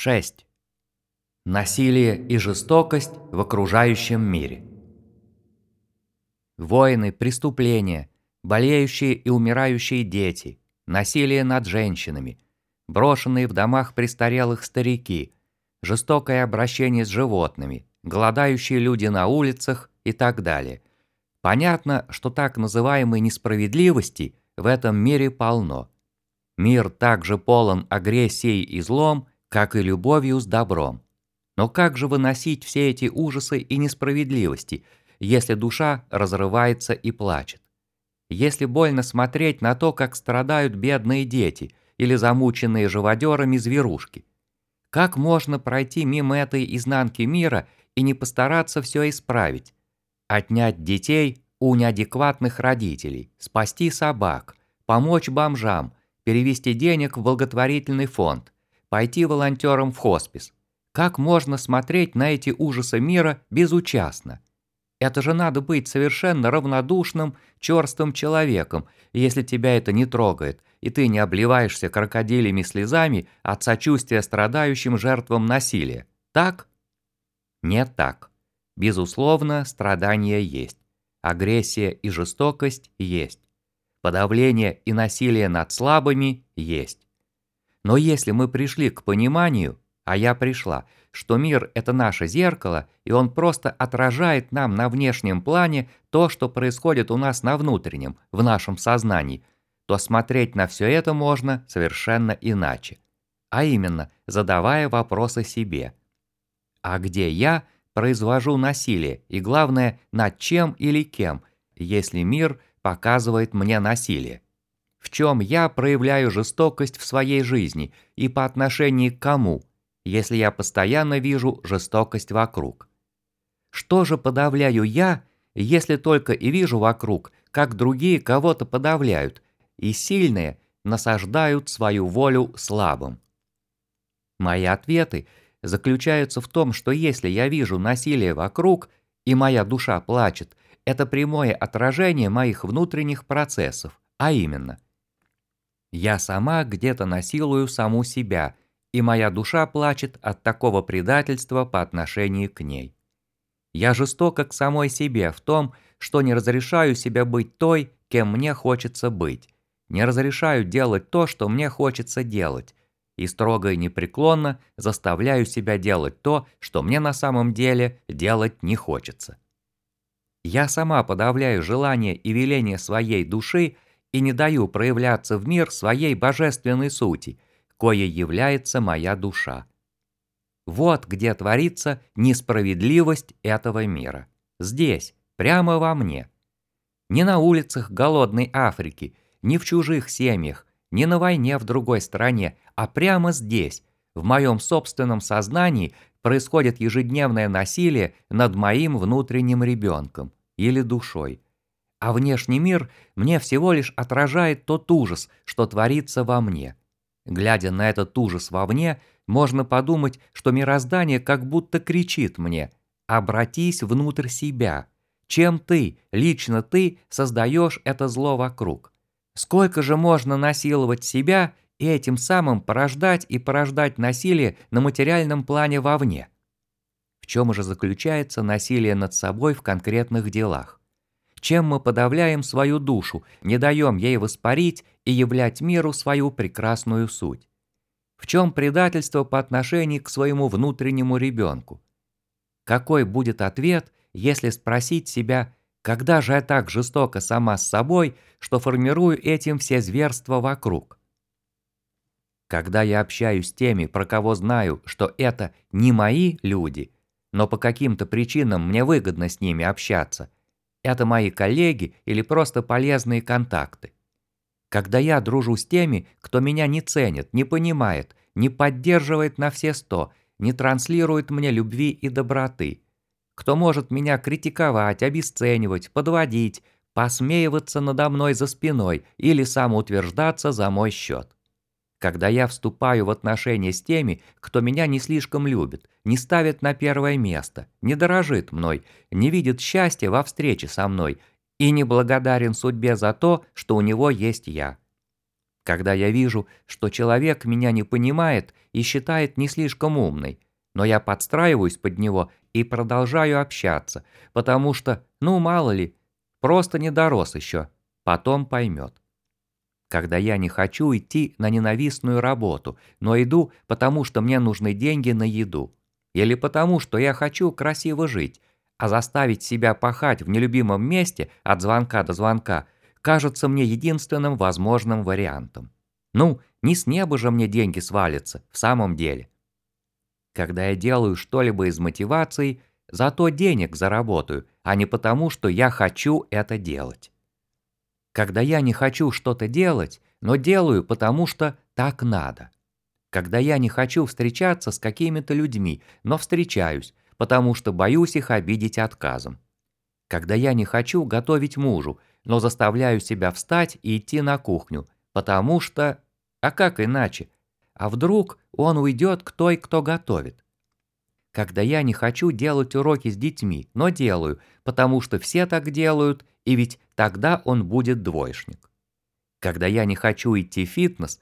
6. Насилие и жестокость в окружающем мире. Войны, преступления, болеющие и умирающие дети, насилие над женщинами, брошенные в домах престарелых старики, жестокое обращение с животными, голодающие люди на улицах и так далее. Понятно, что так называемой несправедливости в этом мире полно. Мир также полон агрессией и злом, как и любовью с добром. Но как же выносить все эти ужасы и несправедливости, если душа разрывается и плачет? Если больно смотреть на то, как страдают бедные дети или замученные живодерами зверушки? Как можно пройти мимо этой изнанки мира и не постараться все исправить? Отнять детей у неадекватных родителей, спасти собак, помочь бомжам, перевести денег в благотворительный фонд – пойти волонтером в хоспис. Как можно смотреть на эти ужасы мира безучастно? Это же надо быть совершенно равнодушным, черствым человеком, если тебя это не трогает, и ты не обливаешься крокодилями слезами от сочувствия страдающим жертвам насилия. Так? Нет так. Безусловно, страдания есть. Агрессия и жестокость есть. Подавление и насилие над слабыми есть. Но если мы пришли к пониманию, а я пришла, что мир – это наше зеркало, и он просто отражает нам на внешнем плане то, что происходит у нас на внутреннем, в нашем сознании, то смотреть на все это можно совершенно иначе. А именно, задавая вопросы себе. А где я произвожу насилие, и главное, над чем или кем, если мир показывает мне насилие? В чем я проявляю жестокость в своей жизни и по отношению к кому, если я постоянно вижу жестокость вокруг. Что же подавляю я, если только и вижу вокруг, как другие кого-то подавляют, и сильные насаждают свою волю слабым? Мои ответы заключаются в том, что если я вижу насилие вокруг, и моя душа плачет, это прямое отражение моих внутренних процессов, а именно – я сама где-то насилую саму себя, и моя душа плачет от такого предательства по отношению к ней. Я жестока к самой себе в том, что не разрешаю себе быть той, кем мне хочется быть, не разрешаю делать то, что мне хочется делать, и строго и непреклонно заставляю себя делать то, что мне на самом деле делать не хочется. Я сама подавляю желания и веления своей души и не даю проявляться в мир своей божественной сути, кое является моя душа. Вот где творится несправедливость этого мира. Здесь, прямо во мне. Не на улицах голодной Африки, не в чужих семьях, не на войне в другой стране, а прямо здесь, в моем собственном сознании, происходит ежедневное насилие над моим внутренним ребенком или душой – а внешний мир мне всего лишь отражает тот ужас, что творится во мне. Глядя на этот ужас вовне, можно подумать, что мироздание как будто кричит мне «Обратись внутрь себя». Чем ты, лично ты, создаешь это зло вокруг? Сколько же можно насиловать себя и этим самым порождать и порождать насилие на материальном плане вовне? В чем же заключается насилие над собой в конкретных делах? Чем мы подавляем свою душу, не даем ей воспарить и являть миру свою прекрасную суть? В чем предательство по отношению к своему внутреннему ребенку? Какой будет ответ, если спросить себя, когда же я так жестоко сама с собой, что формирую этим все зверства вокруг? Когда я общаюсь с теми, про кого знаю, что это не мои люди, но по каким-то причинам мне выгодно с ними общаться – это мои коллеги или просто полезные контакты. Когда я дружу с теми, кто меня не ценит, не понимает, не поддерживает на все сто, не транслирует мне любви и доброты, кто может меня критиковать, обесценивать, подводить, посмеиваться надо мной за спиной или самоутверждаться за мой счет. Когда я вступаю в отношения с теми, кто меня не слишком любит, не ставит на первое место, не дорожит мной, не видит счастья во встрече со мной и не благодарен судьбе за то, что у него есть я. Когда я вижу, что человек меня не понимает и считает не слишком умной, но я подстраиваюсь под него и продолжаю общаться, потому что, ну мало ли, просто не дорос еще, потом поймет. Когда я не хочу идти на ненавистную работу, но иду, потому что мне нужны деньги на еду. Или потому, что я хочу красиво жить, а заставить себя пахать в нелюбимом месте от звонка до звонка – кажется мне единственным возможным вариантом. Ну, не с неба же мне деньги свалятся, в самом деле. Когда я делаю что-либо из мотивации, зато денег заработаю, а не потому, что я хочу это делать. Когда я не хочу что-то делать, но делаю, потому что так надо. Когда я не хочу встречаться с какими-то людьми, но встречаюсь, потому что боюсь их обидеть отказом. Когда я не хочу готовить мужу, но заставляю себя встать и идти на кухню, потому что... А как иначе? А вдруг он уйдет к той, кто готовит? Когда я не хочу делать уроки с детьми, но делаю, потому что все так делают, и ведь тогда он будет двоечник. Когда я не хочу идти в фитнес,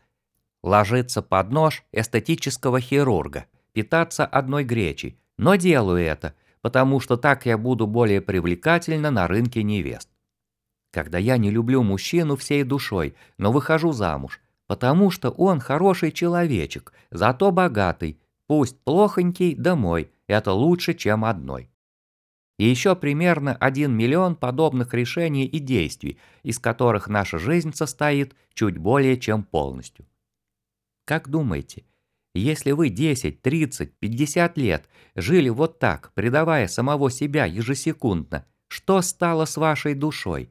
ложиться под нож эстетического хирурга, питаться одной гречей, но делаю это, потому что так я буду более привлекательна на рынке невест когда я не люблю мужчину всей душой, но выхожу замуж, потому что он хороший человечек, зато богатый, пусть плохонький, да мой, это лучше, чем одной. И еще примерно 1 миллион подобных решений и действий, из которых наша жизнь состоит чуть более чем полностью. Как думаете, если вы 10, 30, 50 лет жили вот так, предавая самого себя ежесекундно, что стало с вашей душой?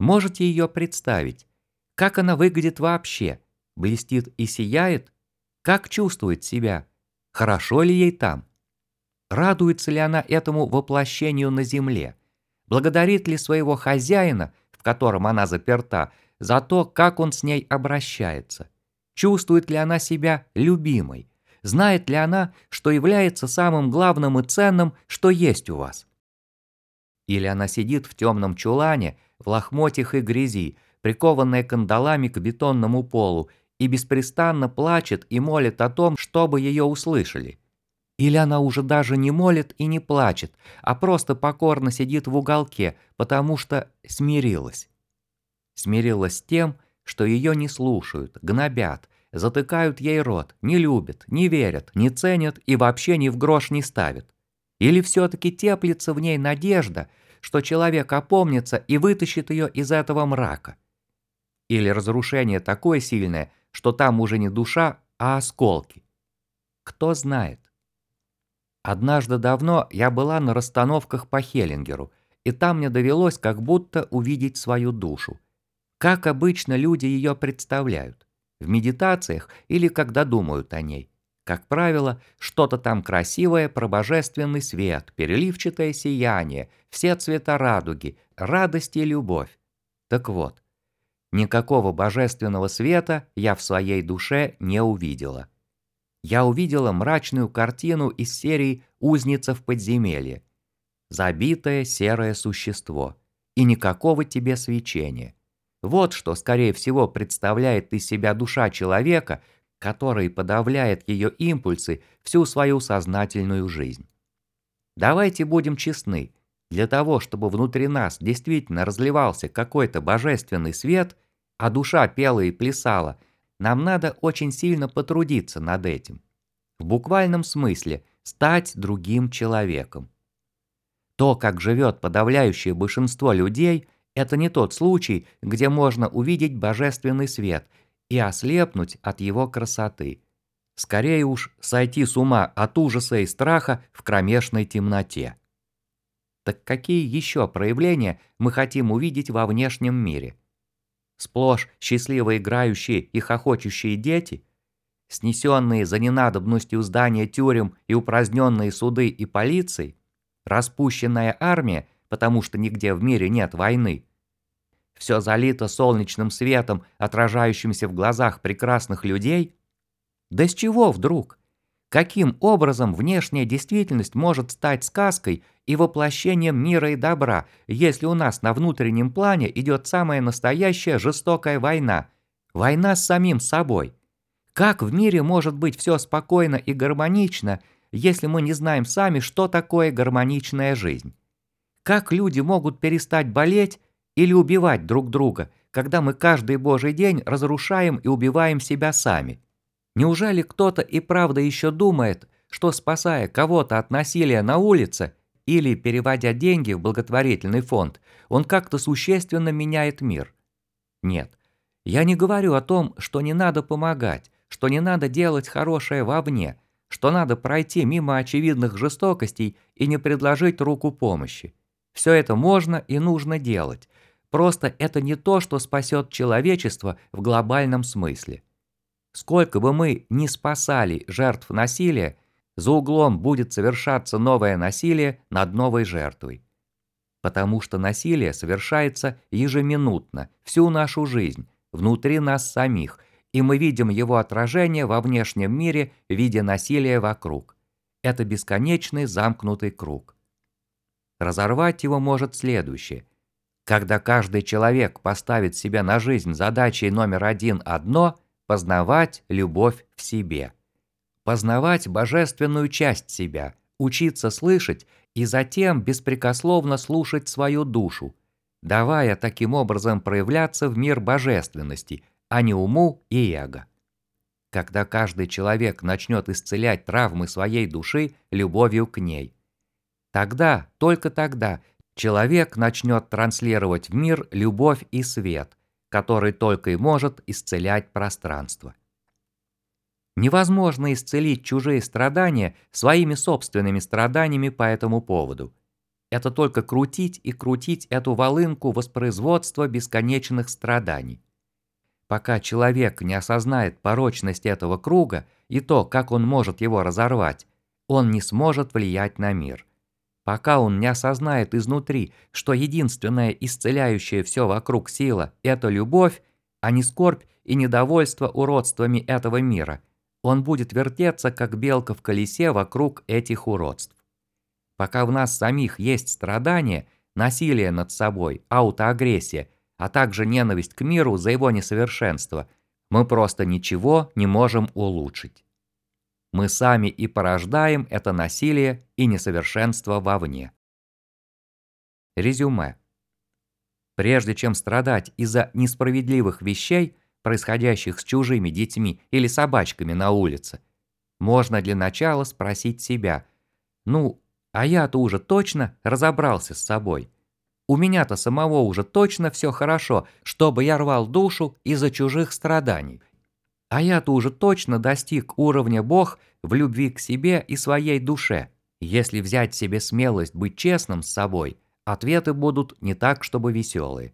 Можете ее представить? Как она выглядит вообще? Блестит и сияет? Как чувствует себя? Хорошо ли ей там? Радуется ли она этому воплощению на земле? Благодарит ли своего хозяина, в котором она заперта, за то, как он с ней обращается? Чувствует ли она себя любимой? Знает ли она, что является самым главным и ценным, что есть у вас? Или она сидит в темном чулане, в лохмотьях и грязи, прикованная кандалами к бетонному полу, и беспрестанно плачет и молит о том, чтобы ее услышали. Или она уже даже не молит и не плачет, а просто покорно сидит в уголке, потому что смирилась. Смирилась с тем, что ее не слушают, гнобят, затыкают ей рот, не любят, не верят, не ценят и вообще ни в грош не ставят. Или все-таки теплится в ней надежда – что человек опомнится и вытащит ее из этого мрака. Или разрушение такое сильное, что там уже не душа, а осколки. Кто знает. Однажды давно я была на расстановках по Хеллингеру, и там мне довелось как будто увидеть свою душу. Как обычно люди ее представляют. В медитациях или когда думают о ней. Как правило, что-то там красивое про божественный свет, переливчатое сияние, все цвета радуги, радость и любовь. Так вот, никакого божественного света я в своей душе не увидела. Я увидела мрачную картину из серии «Узница в подземелье». Забитое серое существо. И никакого тебе свечения. Вот что, скорее всего, представляет из себя душа человека, который подавляет ее импульсы всю свою сознательную жизнь. Давайте будем честны, для того, чтобы внутри нас действительно разливался какой-то божественный свет, а душа пела и плясала, нам надо очень сильно потрудиться над этим. В буквальном смысле стать другим человеком. То, как живет подавляющее большинство людей, это не тот случай, где можно увидеть божественный свет – и ослепнуть от его красоты. Скорее уж сойти с ума от ужаса и страха в кромешной темноте. Так какие еще проявления мы хотим увидеть во внешнем мире? Сплошь счастливо играющие и хохочущие дети? Снесенные за ненадобностью здания тюрем и упраздненные суды и полиции? Распущенная армия, потому что нигде в мире нет войны? все залито солнечным светом, отражающимся в глазах прекрасных людей? Да с чего вдруг? Каким образом внешняя действительность может стать сказкой и воплощением мира и добра, если у нас на внутреннем плане идет самая настоящая жестокая война, Война с самим собой. Как в мире может быть все спокойно и гармонично, если мы не знаем сами, что такое гармоничная жизнь? Как люди могут перестать болеть или убивать друг друга, когда мы каждый божий день разрушаем и убиваем себя сами? Неужели кто-то и правда еще думает, что спасая кого-то от насилия на улице или переводя деньги в благотворительный фонд, он как-то существенно меняет мир? Нет, я не говорю о том, что не надо помогать, что не надо делать хорошее вовне, что надо пройти мимо очевидных жестокостей и не предложить руку помощи. Все это можно и нужно делать. Просто это не то, что спасет человечество в глобальном смысле. Сколько бы мы ни спасали жертв насилия, за углом будет совершаться новое насилие над новой жертвой. Потому что насилие совершается ежеминутно, всю нашу жизнь, внутри нас самих, и мы видим его отражение во внешнем мире в виде насилия вокруг. Это бесконечный замкнутый круг. Разорвать его может следующее. Когда каждый человек поставит себе на жизнь задачей номер один одно – познавать любовь в себе. Познавать божественную часть себя, учиться слышать и затем беспрекословно слушать свою душу, давая таким образом проявляться в мир божественности, а не уму и эго. Когда каждый человек начнет исцелять травмы своей души любовью к ней – Тогда, только тогда, человек начнет транслировать в мир любовь и свет, который только и может исцелять пространство. Невозможно исцелить чужие страдания своими собственными страданиями по этому поводу. Это только крутить и крутить эту волынку воспроизводства бесконечных страданий. Пока человек не осознает порочность этого круга и то, как он может его разорвать, он не сможет влиять на мир пока он не осознает изнутри, что единственная исцеляющая все вокруг сила – это любовь, а не скорбь и недовольство уродствами этого мира, он будет вертеться, как белка в колесе вокруг этих уродств. Пока в нас самих есть страдания, насилие над собой, аутоагрессия, а также ненависть к миру за его несовершенство, мы просто ничего не можем улучшить. Мы сами и порождаем это насилие и несовершенство вовне. Резюме. Прежде чем страдать из-за несправедливых вещей, происходящих с чужими детьми или собачками на улице, можно для начала спросить себя, ну, а я-то уже точно разобрался с собой. У меня-то самого уже точно все хорошо, чтобы я рвал душу из-за чужих страданий. А я-то уже точно достиг уровня Бог в любви к себе и своей душе. Если взять себе смелость быть честным с собой, ответы будут не так, чтобы веселые.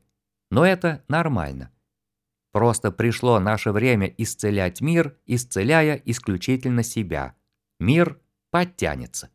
Но это нормально. Просто пришло наше время исцелять мир, исцеляя исключительно себя. Мир подтянется.